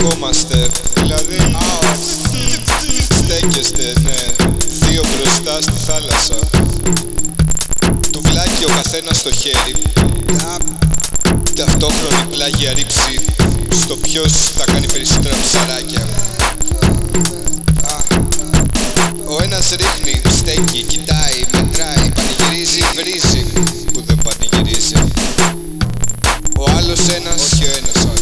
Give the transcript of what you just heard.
Στεκόμαστε, δηλαδή άος Στέκεστε, ναι, δύο μπροστά στη θάλασσα. Του βλάκι ο καθένας στο χέρι Ταυτόχρονη πλάγια ρήψη Στο ποιος θα κάνει περισσότερα ψαράκια. Ο ένας ρίχνει, στέκει, κοιτάει, μετράει, πανηγυρίζει, βρίζει. Που δεν πανηγυρίζει. Ο άλλος ένας, όχι ο ένας